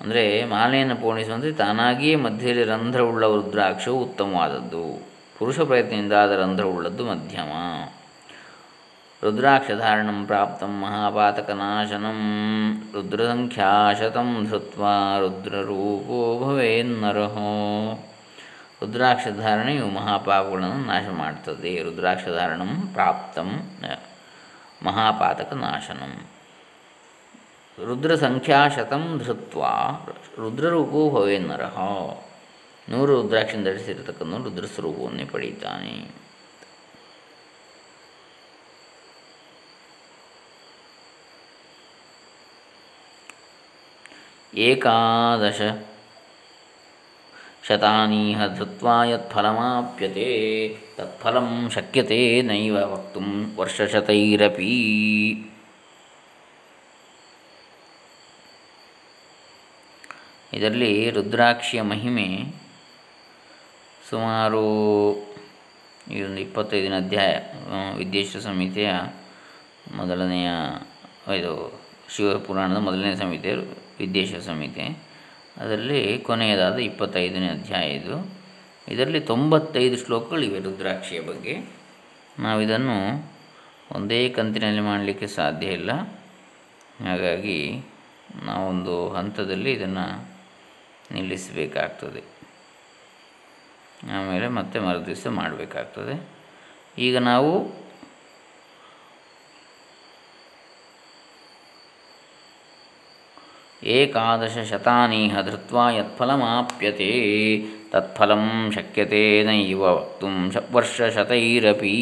ಅಂದರೆ ಮಾಲೆಯನ್ನು ಪೂರ್ಣಿಸುವಂತೆ ತಾನಾಗಿಯೇ ಮಧ್ಯದಲ್ಲಿ ರಂಧ್ರವುಳ್ಳ ರುದ್ರಾಕ್ಷವು ಉತ್ತಮವಾದದ್ದು. ಪುರುಷ ಪ್ರಯತ್ನದಿಂದ ಆದ ರಂಧ್ರವುಳ್ಳದ್ದು ಮಧ್ಯಮ. ರುದ್ರಾಕ್ಷಧಾರಣಂ ಪ್ರಾಪ್ತ ಮಹಾಪಾತಕನಾಶನಂ ರುದ್ರಸಂಖ್ಯಾಶತಂ ಧೃತ್ವ ರುದ್ರರೂಪೋ ಭವೇನ್ನರಹೋ ರುದ್ರಾಕ್ಷ ಧಾರಣೆಯು ಮಹಾಪಾಪಗಳನ್ನು ನಾಶ ಮಾಡ್ತದೆ ರುದ್ರಾಕ್ಷ ಧಾರಣಂ ಪ್ರಾಪ್ತಂ ಮಹಾಪಾತಕ ನಾಶನಂ. ರುದ್ರ ಸಂಖ್ಯಾಶತಂ ಧೃತ್ವ, ರುದ್ರರೂಪೋ ಭವೇ ನರಹ ನೂರು ರುದ್ರಾಕ್ಷಿ ಧರಿಸಿರತಕ್ಕಂಥ ರುದ್ರ ಸ್ವರೂಪವನ್ನೇ ಪಡೀತಾನೆ ಏಕಾದಶ ಶತಾನೀಹ ಧೃತ್ವಾ ಯತ್ಫಲಮಾಪ್ಯತೆ ತತ್ಫಲಂ ಶಕ್ಯತೆ ನೈವ ವಕ್ತು ವರ್ಷಶತೈರಪಿ ಇದರಲ್ಲಿ ರುದ್ರಾಕ್ಷಿಯ ಮಹಿಮೆ ಸುಮಾರು ಇದೊಂದು ಇಪ್ಪತ್ತೈದನೇ ಅಧ್ಯಾಯ ವಿದ್ಯೇಶ್ವರ ಸಂಹಿತೆಯ ಮೊದಲನೆಯ ಇದು ಶಿವಪುರಾಣದ ಮೊದಲನೇ ಸಂಹಿತೆ ವಿದ್ಯೇಶ್ವರ ಸಂಹಿತೆ ಅದರಲ್ಲಿ ಕೊನೆಯದಾದ ಇಪ್ಪತ್ತೈದನೇ ಅಧ್ಯಾಯ ಇದು. ಇದರಲ್ಲಿ ತೊಂಬತ್ತೈದು ಶ್ಲೋಕಗಳಿವೆ ರುದ್ರಾಕ್ಷಿಯ ಬಗ್ಗೆ. ನಾವಿದನ್ನು ಒಂದೇ ಕಂತಿನಲ್ಲಿ ಮಾಡಲಿಕ್ಕೆ ಸಾಧ್ಯ ಇಲ್ಲ. ಹಾಗಾಗಿ ನಾವೊಂದು ಹಂತದಲ್ಲಿ ಇದನ್ನು ನಿಲ್ಲಿಸಬೇಕಾಗ್ತದೆ. ಆಮೇಲೆ ಮತ್ತೆ ಮರುದಿವಸ ಮಾಡಬೇಕಾಗ್ತದೆ. ಈಗ ನಾವು ಏಕಾದಶ ಶತಾನೀಹ ಧೃತ್ವಾ ಯತ್ಫಲಮಾಪ್ಯತೆ. ತತ್ಫಲಂ ಶಕ್ಯತೆ ನೈವ ವಕ್ತು ವರ್ಷಶತೈರಪಿ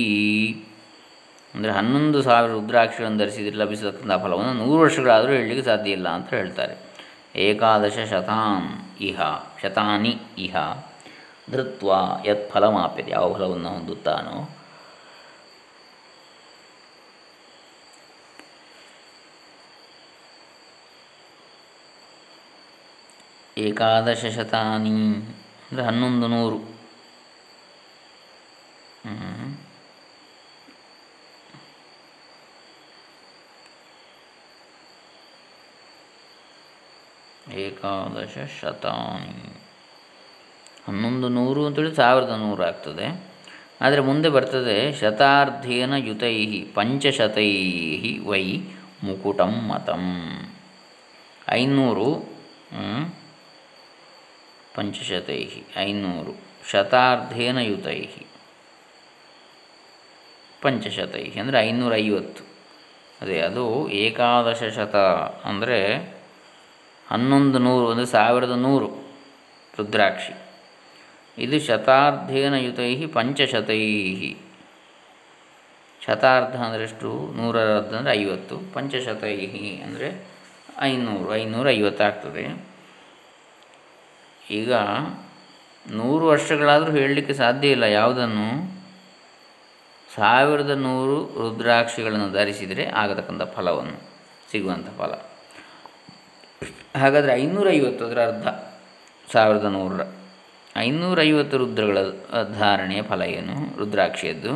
ಅಂದರೆ ಹನ್ನೊಂದು ಸಾವಿರ ರುದ್ರಾಕ್ಷರನ್ನು ಧರಿಸಿದ್ರೆ ಲಭಿಸತಕ್ಕಂಥ ಫಲವನ್ನು ನೂರು ವರ್ಷಗಳಾದರೂ ಹೇಳಲಿಕ್ಕೆ ಸಾಧ್ಯ ಇಲ್ಲ ಅಂತ ಹೇಳ್ತಾರೆ. ಏಕಾದಶ ಶತಾಂ ಇಹ, ಶತಾನಿ ಇಹ. ಧೃತ್ವ ಯತ್ ಫಲಮಾಪ್ಯತೆ ಯಾವ ಫಲವನ್ನು ಹೊಂದುತ್ತಾನೋ ಏಕಾದಶ ಶತಾನಿ ಅಂದರೆ ಹನ್ನೊಂದು ನೂರು. ಏಕಾದಶ ಶತಾನಿ ಹನ್ನೊಂದು ನೂರು ಅಂತೇಳಿ ಸಾವಿರದ ನೂರು ಆಗ್ತದೆ. ಆದರೆ ಮುಂದೆ ಬರ್ತದೆ ಶತಾರ್ಧೇನ ಯುತೈ ಪಂಚಶತೈ ವೈ ಮುಕುಟಂ ಮತಂ. ಐನೂರು ಪಂಚಶತೈ, ಐನೂರು ಶತಾರ್ಧೇನ ಯುತೈ ಪಂಚಶತೈ ಅಂದರೆ ಐನೂರ ಐವತ್ತು ಅದೇ, ಅದು ಏಕಾದಶ ಶತ ಅಂದರೆ ಹನ್ನೊಂದು ನೂರು ಅಂದರೆ ಸಾವಿರದ ನೂರು ರುದ್ರಾಕ್ಷಿ. ಇದು ಶತಾರ್ಧೇನ ಯುತೈ ಪಂಚಶತೈ. ಶತಾರ್ಧ ಅಂದರೆ ಎಷ್ಟು? ನೂರರದ್ದು ಅಂದರೆ ಐವತ್ತು, ಪಂಚಶತೈ ಅಂದರೆ ಐನೂರು ಐನೂರ ಐವತ್ತಾಗ್ತದೆ ಈಗ ನೂರು ವರ್ಷಗಳಾದರೂ ಹೇಳಲಿಕ್ಕೆ ಸಾಧ್ಯ ಇಲ್ಲ. ಯಾವುದನ್ನು? ಸಾವಿರದ ನೂರು ರುದ್ರಾಕ್ಷಿಗಳನ್ನು ಧರಿಸಿದರೆ ಆಗತಕ್ಕಂಥ ಫಲವನ್ನು, ಸಿಗುವಂಥ ಫಲ. ಹಾಗಾದರೆ ಐನೂರೈವತ್ತು ಅದರ ಅರ್ಧ, ಸಾವಿರದ ನೂರರ ಐನೂರೈವತ್ತು ರುದ್ರಗಳ ಧಾರಣೆಯ ಫಲ ಏನು? ರುದ್ರಾಕ್ಷಿಯದ್ದು.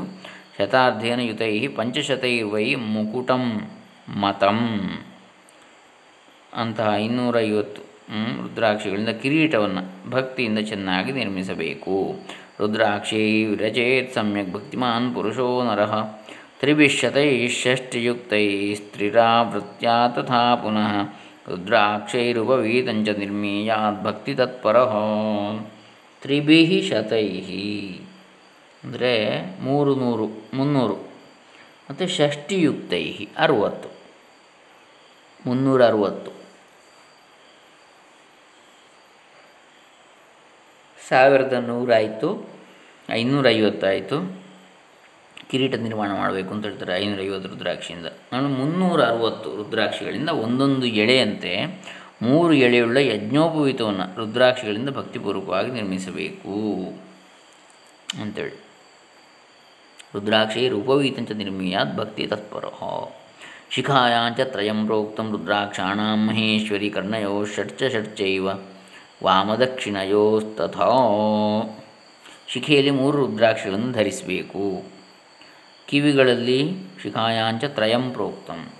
ಶತಾರ್ಧೇನ ಯುತೈ ಪಂಚಶತೈ ಮುಕುಟಂ ಮತಂ. ಅಂತಹ ಐನೂರೈವತ್ತು ರುದ್ರಾಕ್ಷಿಗಳಿಂದ ಕಿರೀಟವನ್ನು ಭಕ್ತಿಯಿಂದ ಚೆನ್ನಾಗಿ ನಿರ್ಮಿಸಬೇಕು. ರುದ್ರಾಕ್ಷಿ ವಿರಚೇತ್ ಸಮ್ಯಕ್ ಭಕ್ತಿಮಾನ್ ಪುರುಷೋ ನರಃ. ಸ್ತ್ರೀರಾವೃತ್ಯ ತಥಾ ಪುನಃ. ರುದ್ರಾಕ್ಷೈರುಪವೀತಂಚ ನಿರ್ಮೀಯಾತ್ ಭಕ್ತಿ ತತ್ಪರ ತ್ರಿಭಿ ಶತೈ ಅಂದರೆ ಮೂರು ನೂರು, ಮುನ್ನೂರು. ಮತ್ತು ಷಷ್ಟಿಯುಕ್ತೈ ಅರುವತ್ತು. ಮುನ್ನೂರ ಅರುವತ್ತು ಸಾವಿರದ ನೂರಾಯಿತು, ಐನೂರೈವತ್ತಾಯಿತು. ಕಿರೀಟ ನಿರ್ಮಾಣ ಮಾಡಬೇಕು ಅಂತ ಹೇಳ್ತಾರೆ ಐನೂರೈವತ್ತು ರುದ್ರಾಕ್ಷಿಯಿಂದ. ನಾನು ಮುನ್ನೂರ ಅರುವತ್ತು ರುದ್ರಾಕ್ಷಿಗಳಿಂದ ಒಂದೊಂದು ಎಳೆಯಂತೆ ಮೂರು ಎಳೆಯುಳ್ಳ ಯಜ್ಞೋಪವೀತವನ್ನು ರುದ್ರಾಕ್ಷಿಗಳಿಂದ ಭಕ್ತಿಪೂರ್ವಕವಾಗಿ ನಿರ್ಮಿಸಬೇಕು ಅಂತೇಳಿ. ರುದ್ರಾಕ್ಷಿ ರೂಪವೀತಂಚ ನಿರ್ಮೀಯಾತ್ ಭಕ್ತಿ ತತ್ಪರ. ಶಿಖಾಯಾಂಚ ತ್ರಯಂ ಪ್ರೋಕ್ತಂ ರುದ್ರಾಕ್ಷಾಣ ಮಹೇಶ್ವರಿ ಕರ್ಣಯೋ ಷಡ್ಚ ಷಟ್ಚೈವ. ವಾಮದಕ್ಷಿಣಯೋಸ್ತಥಾ. ಶಿಖೆಯಲ್ಲಿ ಮೂರು ರುದ್ರಾಕ್ಷಿಗಳನ್ನು ಧರಿಸಬೇಕು. ಕಿವಿಗಳಲ್ಲಿ ಶಿಖಾಯಾಂಚ ತ್ರಯಂ ಪ್ರೋಕ್ತಂ.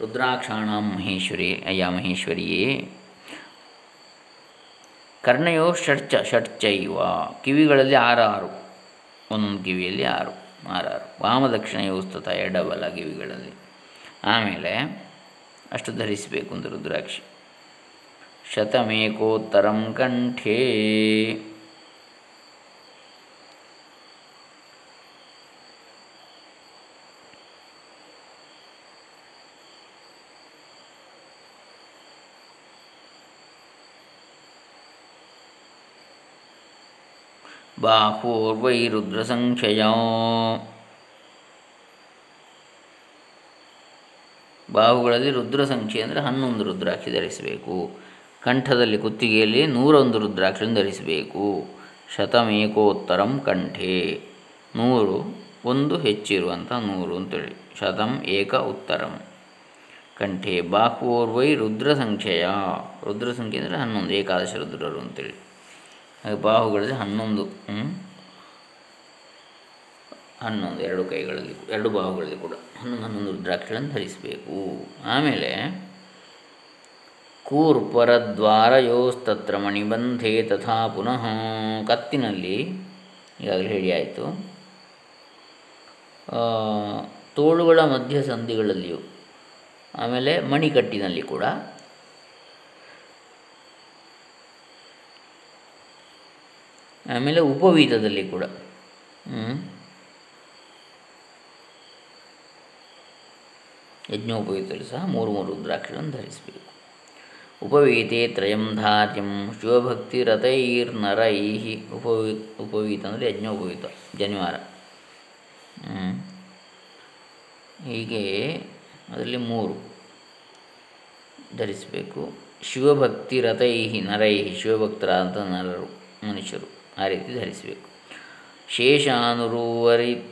ರುದ್ರಾಕ್ಷಾಣ ಮಹೇಶ್ವರಿ, ಅಯ್ಯ ಮಹೇಶ್ವರಿಯೇ. ಕರ್ಣಯೋ ಷಡ್ಚ ಷಟ್ಚೈವ ಕಿವಿಗಳಲ್ಲಿ ಆರಾರು. ಒಂದೊಂದು ಕಿವಿಯಲ್ಲಿ ಆರು, ಆರಾರು. ವಾಮದಕ್ಷಿಣ ಯೋಸ್ತತ ಎಡಬಲ ಕಿವಿಗಳಲ್ಲಿ. ಆಮೇಲೆ ಅಷ್ಟು ಧರಿಸಬೇಕು ಒಂದು ರುದ್ರಾಕ್ಷಿ. ಶತಮೇಕೋತ್ತರಂ ಕಂಠೇ ಬಾಹೋರ್ವೈ ರುದ್ರಸಂಖ್ಯೆಯ ಬಾಹುಗಳಲ್ಲಿ ರುದ್ರ ಸಂಖ್ಯೆ ಅಂದರೆ ಹನ್ನೊಂದು ರುದ್ರಾಕ್ಷಿ ಧರಿಸಬೇಕು. ಕಂಠದಲ್ಲಿ ಕುತ್ತಿಗೆಯಲ್ಲಿ ನೂರೊಂದು ರುದ್ರಾಕ್ಷಿಯನ್ನು ಧರಿಸಬೇಕು. ಶತಮೇಕೋತ್ತರಂ ಕಂಠೆ. ನೂರು, ಒಂದು ಹೆಚ್ಚಿರುವಂಥ ನೂರು ಅಂತೇಳಿ. ಶತಂ ಏಕ ಉತ್ತರಂ. ಕಂಠೆ ಬಾಹ್ವೋರ್ವೈ ರುದ್ರ ಸಂಖ್ಯೆಯ. ರುದ್ರ ಸಂಖ್ಯೆ ಅಂದರೆ ಹನ್ನೊಂದು, ಏಕಾದಶ ರುದ್ರರು ಅಂತೇಳಿ. ಹಾಗೆ ಬಾಹುಗಳಲ್ಲಿ ಹನ್ನೊಂದು ಹನ್ನೊಂದು, ಎರಡು ಕೈಗಳಲ್ಲಿ, ಎರಡು ಬಾಹುಗಳಲ್ಲಿ ಕೂಡ ಹನ್ನೊಂದು ಹನ್ನೊಂದು ರುದ್ರಾಕ್ಷಿಗಳನ್ನು ಧರಿಸಬೇಕು. ಆಮೇಲೆ ಕೂರ್ಪರದ್ವಾರಯೋಸ್ತತ್ರ ಮಣಿಬಂಧೆ ತಥಾ ಪುನಃ. ಕತ್ತಿನಲ್ಲಿ ಈಗಾಗಲೇ ಹೇಳಿ ಆಯಿತು. ತೋಳುಗಳ ಮಧ್ಯ ಸಂಧಿಗಳಲ್ಲಿಯೂ ಆಮೇಲೆ ಮಣಿಕಟ್ಟಿನಲ್ಲಿ ಕೂಡ. ಆಮೇಲೆ ಉಪವೀತದಲ್ಲಿ ಕೂಡ. ಯಜ್ಞೋಪವೀತದಲ್ಲಿ ಸಹ ಮೂರು ಮೂರು ರುದ್ರಾಕ್ಷರನ್ನು ಧರಿಸಬೇಕು. ಉಪವೀತೆ ತ್ರಯಂ ಧಾರ್ಯಂ ಶಿವಭಕ್ತಿರತೈರ್ನರೈ ಉಪವೀ, ಉಪವೀತ ಅಂದರೆ ಯಜ್ಞ, ಉಪವೀತ, ಜನಿವಾರ. ಹೀಗೆ ಅದರಲ್ಲಿ ಮೂರು ಧರಿಸಬೇಕು. ಶಿವಭಕ್ತಿ ರಥೈ ನರೈ ಶಿವಭಕ್ತರಾದಂಥ ನರರು, ಮನುಷ್ಯರು ಆ ರೀತಿ ಧರಿಸಬೇಕು. ಶೇಷಾನುರುವರಿ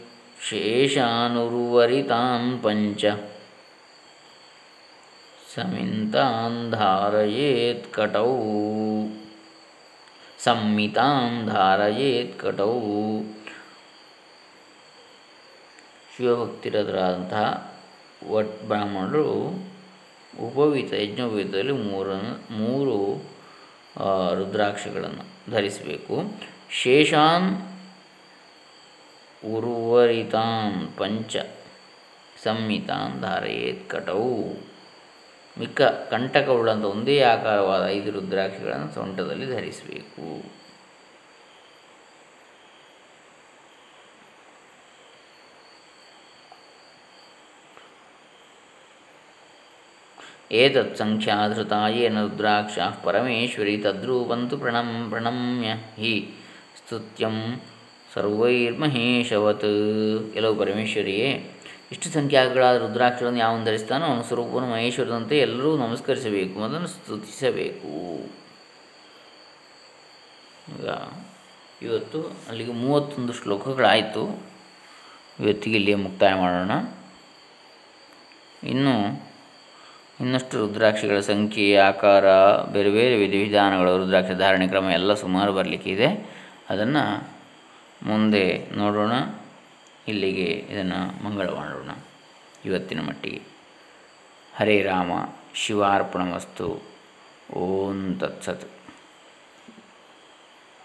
ಶೇಷಾನುರುವರಿತಾನ್ ಪಂಚ. ಸಮಿಂತಾನ್ ಧಾರಯೇತ್ ಕಟೌ ಸಂಮಿತಾನ್ ಧಾರಯೇತ್ ಕಟೌ ಶಿವಭಕ್ತಿರದರಾದಂತಹ ವಟ್ ಬ್ರಾಹ್ಮಣರು ಉಪವೀತ ಯಜ್ಞೋಪವೀತದಲ್ಲಿ ಮೂರನ್ನು, ಮೂರು ರುದ್ರಾಕ್ಷಗಳನ್ನು ಧರಿಸಬೇಕು. ಶೇಷಾನ್ ಉರ್ವರಿತಾನ್ ಪಂಚ ಸಂಹಿತಾನ್ ಧಾರಯೇತ್ ಕಟೌ ಮಿಕ್ಕ ಕಂಟಕವುಳ್ಳಂಥ ಒಂದೇ ಆಕಾರವಾದ ಐದು ರುದ್ರಾಕ್ಷಿಗಳನ್ನು ಸೊಂಟದಲ್ಲಿ ಧರಿಸಬೇಕು. ಏತತ್ ಸಂಖ್ಯಾಧೃತ ಏನ ರುದ್ರಾಕ್ಷ ಪರಮೇಶ್ವರಿ ತದ್ರೂಪಂತು ಪ್ರಣಂ ಪ್ರಣಮ್ಯ ಹಿ ಸ್ತುತ್ಯಂ ಸರ್ವೈರ್ಮಹೇಶವತ್. ಕೆಲವು ಪರಮೇಶ್ವರಿಯೇ ಇಷ್ಟು ಸಂಖ್ಯಾಗಳಾದ ರುದ್ರಾಕ್ಷಗಳನ್ನು ಯಾವನು ಧರಿಸ್ತಾನೋ ಅವನ ಸ್ವರೂಪವನ್ನು ಮಹೇಶ್ವರದಂತೆ ಎಲ್ಲರೂ ನಮಸ್ಕರಿಸಬೇಕು, ಅದನ್ನು ಸ್ತುತಿಸಬೇಕು. ಈಗ ಇವತ್ತು ಅಲ್ಲಿಗೆ ಮೂವತ್ತೊಂದು ಶ್ಲೋಕಗಳಾಯಿತು. ಇವತ್ತಿಗೆ ಇಲ್ಲಿಯೇ ಮುಕ್ತಾಯ ಮಾಡೋಣ. ಇನ್ನು, ಇನ್ನಷ್ಟು ರುದ್ರಾಕ್ಷಿಗಳ ಸಂಖ್ಯೆ, ಆಕಾರ, ಬೇರೆ ಬೇರೆ ವಿಧಿವಿಧಾನಗಳು, ರುದ್ರಾಕ್ಷಿ ಧಾರಣೆ ಕ್ರಮ ಎಲ್ಲ ಸುಮಾರು ಬರಲಿಕ್ಕಿದೆ. ಅದನ್ನು ಮುಂದೆ ನೋಡೋಣ. ಇಲ್ಲಿಗೆ ಇದನ್ನು ಮಂಗಳ ಮಾಡೋಣ ಇವತ್ತಿನ ಮಟ್ಟಿಗೆ. ಹರೇ ರಾಮ ಶಿವಾರ್ಪಣ ವಸ್ತು ಓಂ ತತ್ಸತ್.